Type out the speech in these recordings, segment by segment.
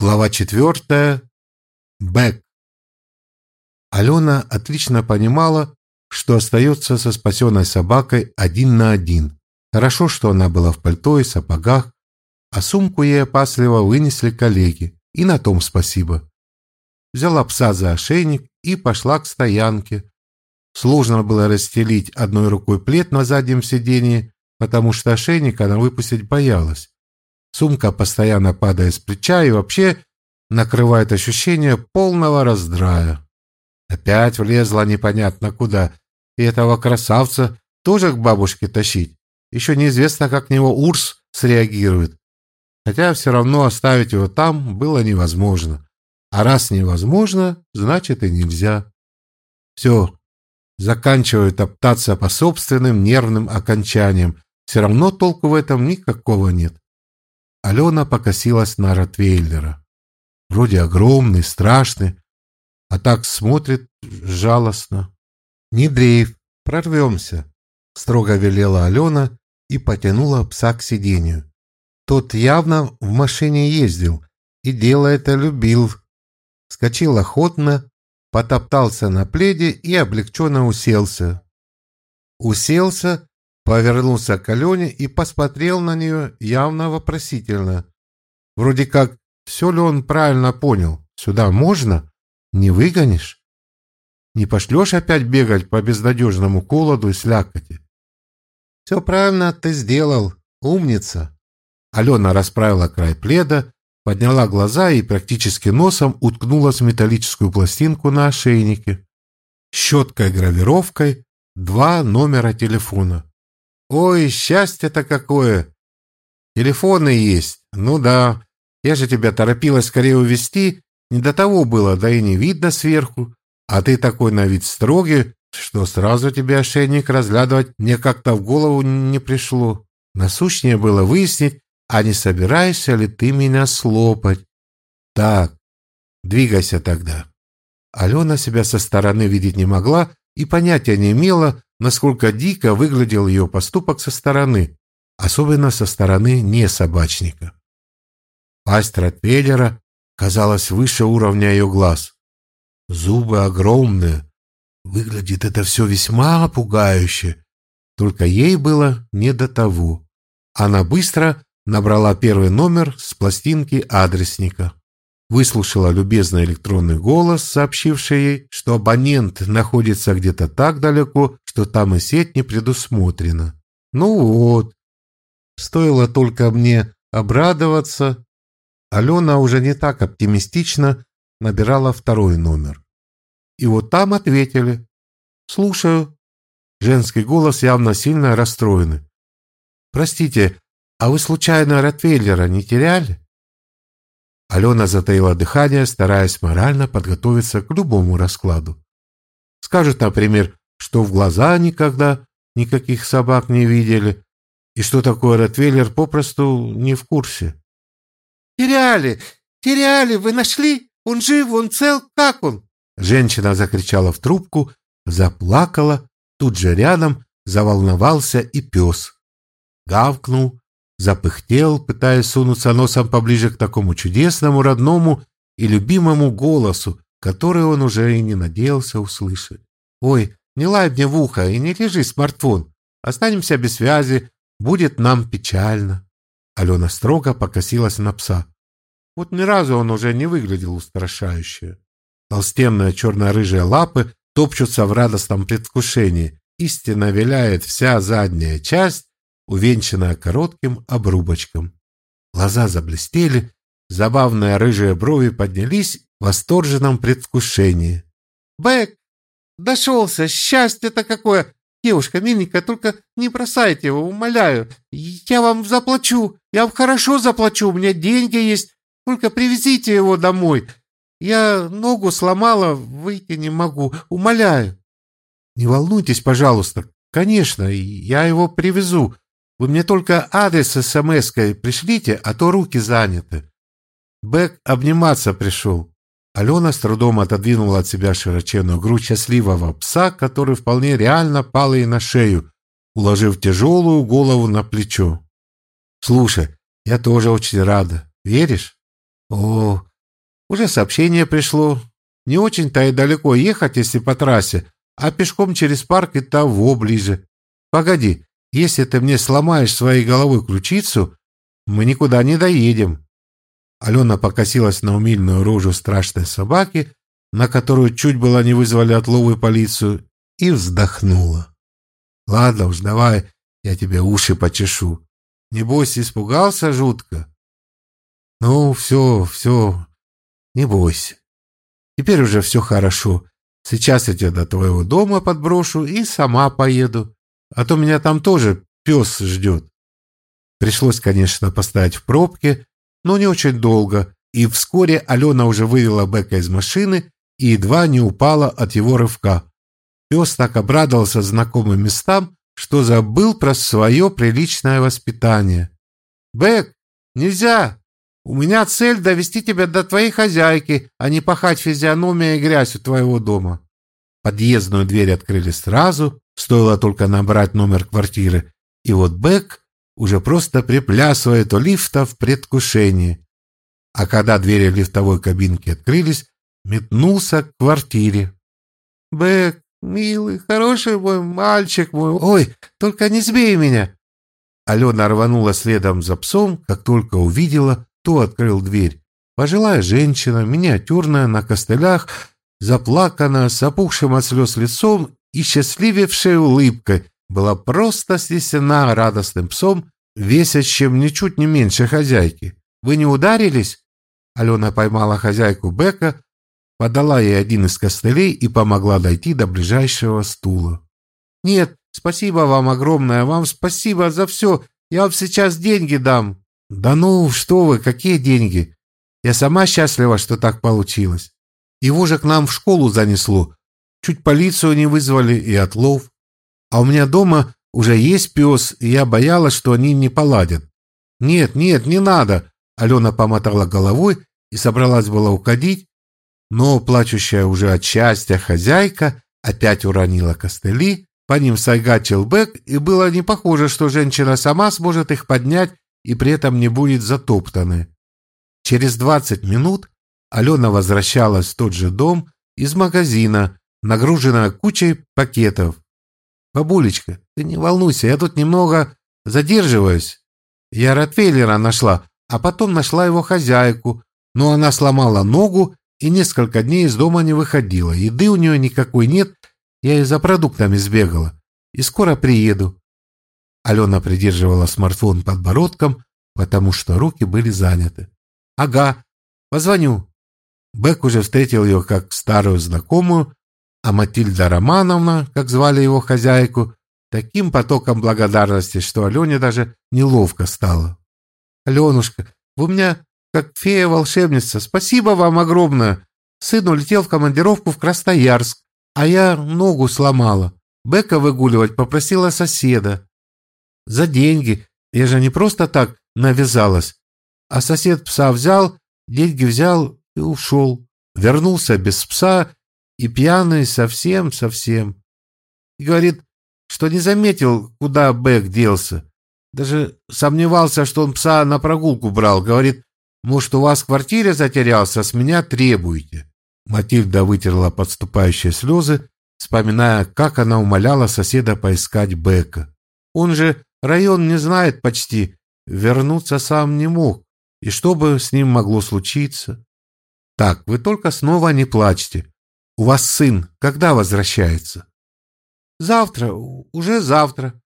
Глава четвертая. Бэк. Алена отлично понимала, что остается со спасенной собакой один на один. Хорошо, что она была в пальто и сапогах, а сумку ей опасливо вынесли коллеги, и на том спасибо. Взяла пса за ошейник и пошла к стоянке. Сложно было расстелить одной рукой плед на заднем сиденье, потому что ошейник она выпустить боялась. Сумка постоянно падает с плеча и вообще накрывает ощущение полного раздрая. Опять влезла непонятно куда, и этого красавца тоже к бабушке тащить. Еще неизвестно, как на него Урс среагирует. Хотя все равно оставить его там было невозможно. А раз невозможно, значит и нельзя. Все, заканчиваю топтаться по собственным нервным окончаниям. Все равно толку в этом никакого нет. Алена покосилась на Ротвейлера. Вроде огромный, страшный, а так смотрит жалостно. «Не дрейф, прорвемся», — строго велела Алена и потянула пса к сиденью. Тот явно в машине ездил и дело это любил. Скочил охотно, потоптался на пледе и облегченно уселся. Уселся повернулся к Алене и посмотрел на нее явно вопросительно. Вроде как, все ли он правильно понял? Сюда можно? Не выгонишь? Не пошлешь опять бегать по безнадежному холоду и слякоти? Все правильно ты сделал, умница. Алена расправила край пледа, подняла глаза и практически носом уткнулась в металлическую пластинку на ошейнике. Щеткой-гравировкой два номера телефона. Ой, счастье-то какое! Телефоны есть. Ну да. Я же тебя торопилась скорее увезти. Не до того было, да и не видно сверху. А ты такой на вид строгий, что сразу тебе ошейник разглядывать мне как-то в голову не пришло. Насущнее было выяснить, а не собираешься ли ты меня слопать. Так, двигайся тогда. Алена себя со стороны видеть не могла и понятия не имела, насколько дико выглядел ее поступок со стороны, особенно со стороны не собачника. Пасть Ротвейлера казалась выше уровня ее глаз. Зубы огромные. Выглядит это все весьма пугающе. Только ей было не до того. Она быстро набрала первый номер с пластинки адресника выслушала любезный электронный голос, сообщивший ей, что абонент находится где-то так далеко, что там и сеть не предусмотрена. Ну вот, стоило только мне обрадоваться. Алена уже не так оптимистично набирала второй номер. И вот там ответили. «Слушаю». Женский голос явно сильно расстроенный. «Простите, а вы случайно Ротвейлера не теряли?» Алена затаила дыхание, стараясь морально подготовиться к любому раскладу. Скажет, например, что в глаза никогда никаких собак не видели, и что такое Ротвейлер попросту не в курсе. «Теряли! Теряли! Вы нашли? Он жив, он цел, как он?» Женщина закричала в трубку, заплакала, тут же рядом заволновался и пес. Гавкнул, запыхтел, пытаясь сунуться носом поближе к такому чудесному, родному и любимому голосу, который он уже и не надеялся услышать. «Ой, не лай мне в ухо и не лежи смартфон. Останемся без связи, будет нам печально». Алена строго покосилась на пса. Вот ни разу он уже не выглядел устрашающе. Толстенные черно-рыжие лапы топчутся в радостном предвкушении. Истинно виляет вся задняя часть, увенчанная коротким обрубочком. Глаза заблестели, забавные рыжие брови поднялись в восторженном предвкушении. «Бэк! Дошелся! Счастье-то какое! Девушка миленькая, только не бросайте его, умоляю. Я вам заплачу, я вам хорошо заплачу, у меня деньги есть. Только привезите его домой. Я ногу сломала, выйти не могу, умоляю». «Не волнуйтесь, пожалуйста. Конечно, я его привезу. Вы мне только адрес смс-кой пришлите, а то руки заняты. Бэк обниматься пришел. Алена с трудом отодвинула от себя широченную грудь счастливого пса, который вполне реально пал ей на шею, уложив тяжелую голову на плечо. «Слушай, я тоже очень рада. Веришь?» «О, Уже сообщение пришло. Не очень-то и далеко ехать, если по трассе, а пешком через парк и того ближе. Погоди, если ты мне сломаешь своей головой ключицу, мы никуда не доедем. Алена покосилась на умильную рожу страшной собаки, на которую чуть было не вызвали отловы полицию, и вздохнула. Ладно уж, давай, я тебе уши почешу. Небось, испугался жутко? Ну, все, все, не бойся. Теперь уже все хорошо. Сейчас я тебя до твоего дома подброшу и сама поеду. А то меня там тоже пес ждет. Пришлось, конечно, постоять в пробке, но не очень долго, и вскоре Алена уже вывела Бека из машины и едва не упала от его рывка. Пес так обрадовался знакомым местам, что забыл про свое приличное воспитание. «Бек, нельзя! У меня цель довести тебя до твоей хозяйки, а не пахать физиономия и грязь у твоего дома». Подъездную дверь открыли сразу, стоило только набрать номер квартиры, и вот Бек уже просто приплясывает у лифта в предвкушении. А когда двери лифтовой кабинки открылись, метнулся к квартире. «Бек, милый, хороший мой мальчик мой, ой, только не сбей меня!» Алена рванула следом за псом, как только увидела, кто открыл дверь. Пожилая женщина, миниатюрная, на костылях, заплаканная, с опухшим от слез лицом и счастливевшей улыбкой, была просто снесена радостным псом, весящим ничуть не меньше хозяйки. «Вы не ударились?» Алена поймала хозяйку Бека, подала ей один из костылей и помогла дойти до ближайшего стула. «Нет, спасибо вам огромное, вам спасибо за все, я вам сейчас деньги дам». «Да ну, что вы, какие деньги? Я сама счастлива, что так получилось. Его же к нам в школу занесло. Чуть полицию не вызвали и отлов. А у меня дома уже есть пес, и я боялась, что они не поладят. Нет, нет, не надо. Алена помотала головой и собралась была уходить, но плачущая уже от счастья хозяйка опять уронила костыли, по ним сайгачил Бэк, и было не похоже, что женщина сама сможет их поднять и при этом не будет затоптаны. Через двадцать минут Алена возвращалась в тот же дом из магазина, нагруженная кучей пакетов. «Бабулечка, ты не волнуйся, я тут немного задерживаюсь. Я Ротвейлера нашла, а потом нашла его хозяйку, но она сломала ногу и несколько дней из дома не выходила. Еды у нее никакой нет, я и за продуктами сбегала. И скоро приеду». Алена придерживала смартфон подбородком, потому что руки были заняты. «Ага, позвоню». Бек уже встретил ее как старую знакомую, а Матильда Романовна, как звали его хозяйку, таким потоком благодарности, что Алене даже неловко стало. «Аленушка, вы меня как фея-волшебница, спасибо вам огромное. Сын улетел в командировку в Красноярск, а я ногу сломала. Бека выгуливать попросила соседа. За деньги, я же не просто так навязалась. А сосед пса взял, деньги взял и ушел. Вернулся без пса и пьяный совсем-совсем. И говорит, что не заметил, куда Бэк делся. Даже сомневался, что он пса на прогулку брал. Говорит, может, у вас в квартире затерялся, с меня требуете. Матильда вытерла подступающие слезы, вспоминая, как она умоляла соседа поискать Бека. Он же район не знает почти, вернуться сам не мог. И что бы с ним могло случиться? Так, вы только снова не плачьте. У вас сын когда возвращается? Завтра, уже завтра.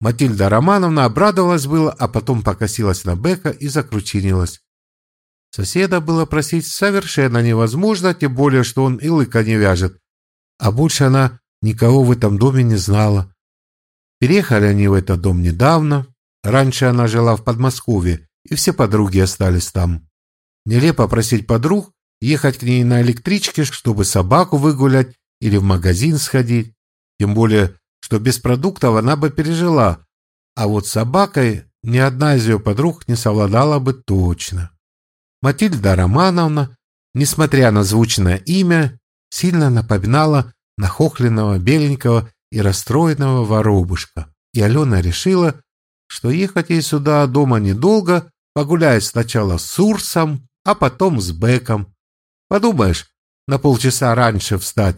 Матильда Романовна обрадовалась было, а потом покосилась на Бека и закручинилась. Соседа было просить совершенно невозможно, тем более, что он и лыка не вяжет. А больше она никого в этом доме не знала. Переехали они в этот дом недавно. Раньше она жила в Подмосковье, и все подруги остались там. Нелепо просить подруг, ехать к ней на электричке, чтобы собаку выгулять или в магазин сходить. Тем более, что без продуктов она бы пережила, а вот с собакой ни одна из ее подруг не совладала бы точно. Матильда Романовна, несмотря на звучное имя, сильно напоминала нахохленного беленького и расстроенного воробушка. И Алена решила, что ехать ей сюда дома недолго, погуляет сначала с Урсом, а потом с Беком, Подумаешь, на полчаса раньше встать.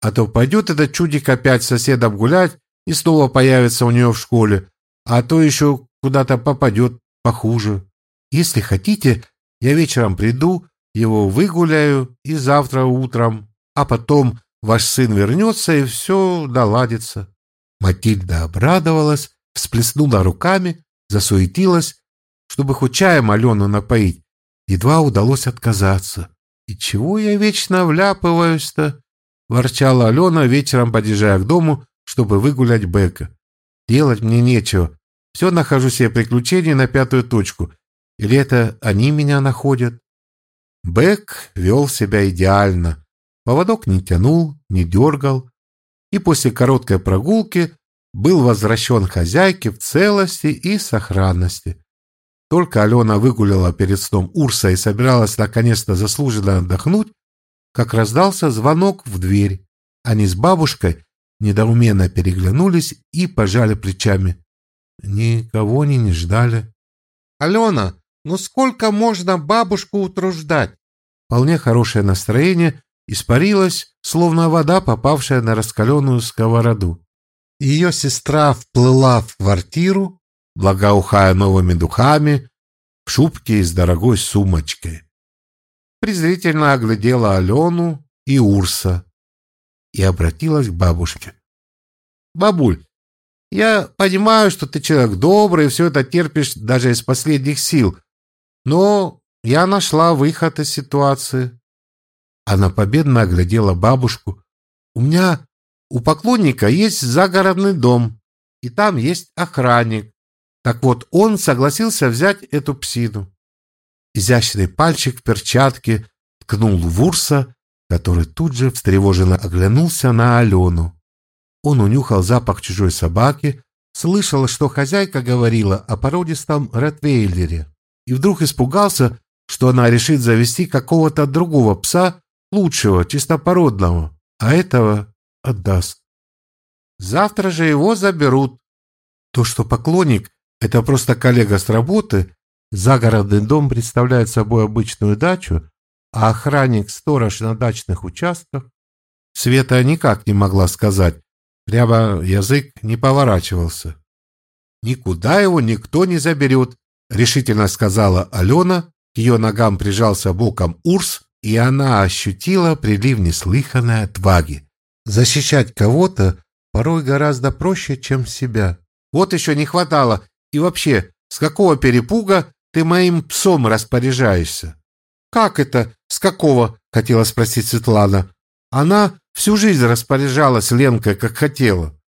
А то пойдет этот чудик опять с соседом гулять и снова появится у нее в школе, а то еще куда-то попадет похуже. Если хотите, я вечером приду, его выгуляю и завтра утром, а потом ваш сын вернется и все наладится. Матильда обрадовалась, всплеснула руками, засуетилась, чтобы хоть чаем Алену напоить. Едва удалось отказаться. «И чего я вечно вляпываюсь-то?» — ворчала Алена, вечером подъезжая к дому, чтобы выгулять Бека. «Делать мне нечего. Все нахожу себе приключения на пятую точку. Или это они меня находят?» Бек вел себя идеально. Поводок не тянул, не дергал. И после короткой прогулки был возвращен хозяйке в целости и сохранности. Только Алена выгуляла перед сном Урса и собиралась наконец-то заслуженно отдохнуть, как раздался звонок в дверь. Они с бабушкой недоуменно переглянулись и пожали плечами. Никого они не ждали. «Алена, ну сколько можно бабушку утруждать?» Вполне хорошее настроение испарилось, словно вода, попавшая на раскаленную сковороду. Ее сестра вплыла в квартиру, благоухая новыми духами, в шубке и с дорогой сумочкой. Презрительно оглядела Алену и Урса и обратилась к бабушке. «Бабуль, я понимаю, что ты человек добрый и все это терпишь даже из последних сил, но я нашла выход из ситуации». Она победно оглядела бабушку. «У меня у поклонника есть загородный дом, и там есть охранник. Так вот, он согласился взять эту псину. Изящный пальчик в перчатке ткнул в Урса, который тут же встревоженно оглянулся на Алену. Он унюхал запах чужой собаки, слышал, что хозяйка говорила о породистом ротвейлере, и вдруг испугался, что она решит завести какого-то другого пса, лучшего, чистопородного, а этого отдаст. Завтра же его заберут. То, что поклонник это просто коллега с работы. Загородный дом представляет собой обычную дачу, а охранник-сторож на дачных участках. Света никак не могла сказать. Прямо язык не поворачивался. «Никуда его никто не заберет», — решительно сказала Алена. К ее ногам прижался боком Урс, и она ощутила прилив неслыханной отваги. Защищать кого-то порой гораздо проще, чем себя. Вот еще не хватало и вообще, с какого перепуга ты моим псом распоряжаешься? Как это? С какого? Хотела спросить Светлана. Она всю жизнь распоряжалась Ленкой, как хотела.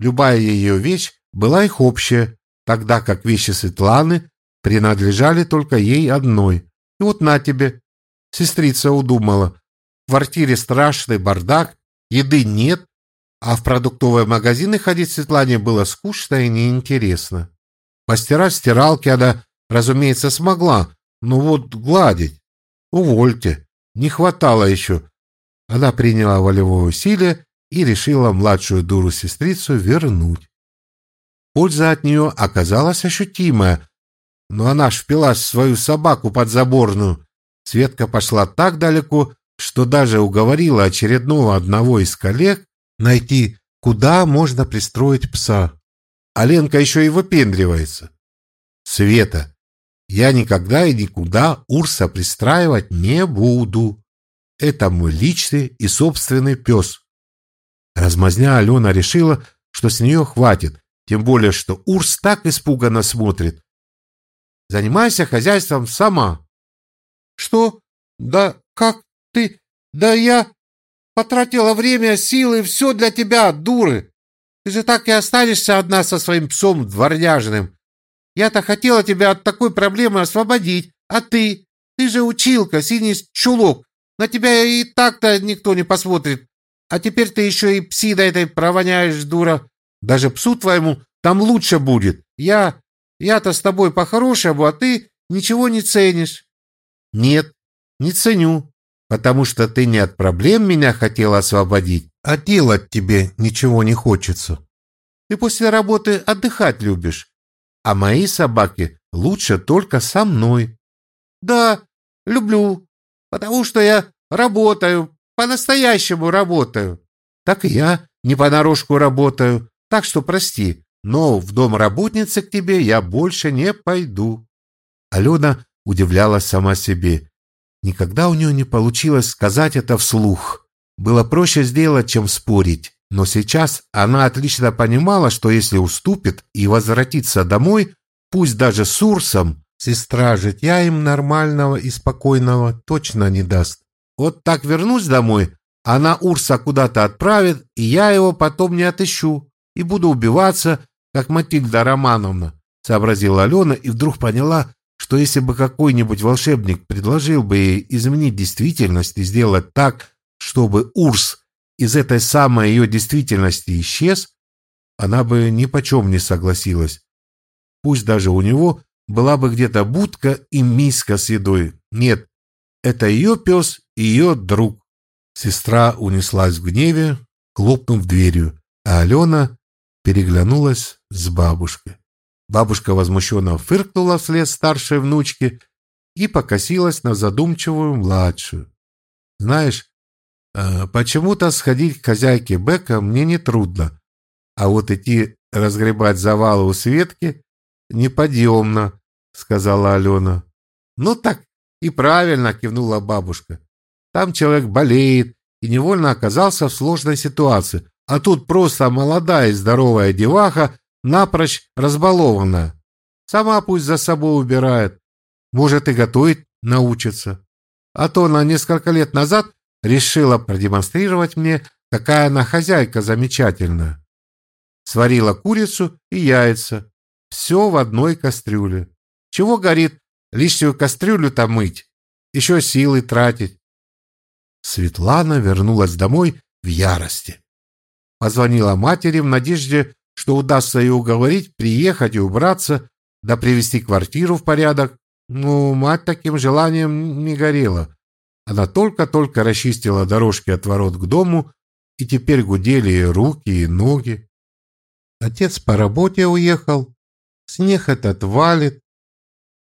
Любая ее вещь была их общая, тогда как вещи Светланы принадлежали только ей одной. И вот на тебе. Сестрица удумала. В квартире страшный бардак, еды нет, а в продуктовые магазины ходить Светлане было скучно и неинтересно. Постирать стиралки она, разумеется, смогла, но вот гладить... Увольте, не хватало еще. Она приняла волевое усилие и решила младшую дуру-сестрицу вернуть. Польза от нее оказалась ощутимая, но она шпила свою собаку под заборную. Светка пошла так далеко, что даже уговорила очередного одного из коллег найти, куда можно пристроить пса. А Ленка еще и выпендривается. Света, я никогда и никуда Урса пристраивать не буду. Это мой личный и собственный пес. Размазня Алена решила, что с нее хватит, тем более, что Урс так испуганно смотрит. Занимайся хозяйством сама. Что? Да как ты? Да я потратила время, силы, все для тебя, дуры. Ты же так и останешься одна со своим псом дворняжным. Я-то хотела тебя от такой проблемы освободить, а ты? Ты же училка, синий чулок. На тебя и так-то никто не посмотрит. А теперь ты еще и псиной этой провоняешь, дура. Даже псу твоему там лучше будет. Я... Я-то с тобой по-хорошему, а ты ничего не ценишь. Нет, не ценю, потому что ты не от проблем меня хотела освободить, а делать тебе ничего не хочется. Ты после работы отдыхать любишь, а мои собаки лучше только со мной. Да, люблю, потому что я работаю, по-настоящему работаю. Так и я не понарошку работаю, так что прости, но в дом работницы к тебе я больше не пойду. Алена удивлялась сама себе. Никогда у нее не получилось сказать это вслух. Было проще сделать, чем спорить. Но сейчас она отлично понимала, что если уступит и возвратится домой, пусть даже с Урсом, сестра житья им нормального и спокойного точно не даст. Вот так вернусь домой, она Урса куда-то отправит, и я его потом не отыщу, и буду убиваться, как Матильда Романовна, сообразила Алена и вдруг поняла, что если бы какой-нибудь волшебник предложил бы ей изменить действительность и сделать так, чтобы Урс из этой самой ее действительности исчез, она бы ни почем не согласилась. Пусть даже у него была бы где-то будка и миска с едой. Нет, это ее пес и ее друг. Сестра унеслась в гневе, хлопнув дверью, а Алена переглянулась с бабушкой. Бабушка возмущенно фыркнула вслед старшей внучке и покосилась на задумчивую младшую. «Знаешь, почему-то сходить к хозяйке Бека мне не трудно, а вот идти разгребать завалы у Светки неподъемно», — сказала Алена. «Ну так и правильно», — кивнула бабушка. «Там человек болеет и невольно оказался в сложной ситуации, а тут просто молодая и здоровая деваха напрочь разбалована. Сама пусть за собой убирает. Может и готовить научится. А то она несколько лет назад решила продемонстрировать мне, какая она хозяйка замечательная. Сварила курицу и яйца. Все в одной кастрюле. Чего горит лишнюю кастрюлю-то мыть? Еще силы тратить. Светлана вернулась домой в ярости. Позвонила матери в надежде, что удастся ее уговорить приехать и убраться, да привести квартиру в порядок. Но мать таким желанием не горела. Она только-только расчистила дорожки от ворот к дому, и теперь гудели и руки, и ноги. Отец по работе уехал, снег этот валит.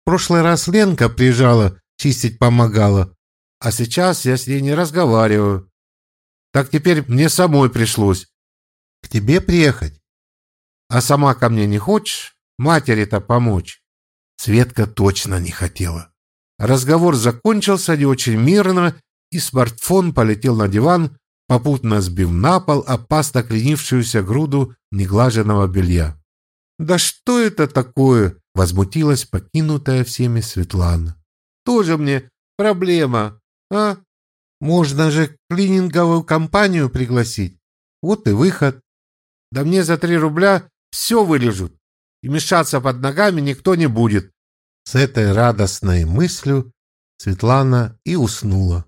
В прошлый раз Ленка приезжала, чистить помогала, а сейчас я с ней не разговариваю. Так теперь мне самой пришлось. К тебе приехать? А сама ко мне не хочешь матери-то помочь? Светка точно не хотела. Разговор закончился не очень мирно, и смартфон полетел на диван, попутно сбив на пол опасно кленившуюся груду неглаженного белья. «Да что это такое?» — возмутилась покинутая всеми Светлана. «Тоже мне проблема, а? Можно же клининговую компанию пригласить. Вот и выход. Да мне за три рубля все вылежут, и мешаться под ногами никто не будет. С этой радостной мыслью Светлана и уснула.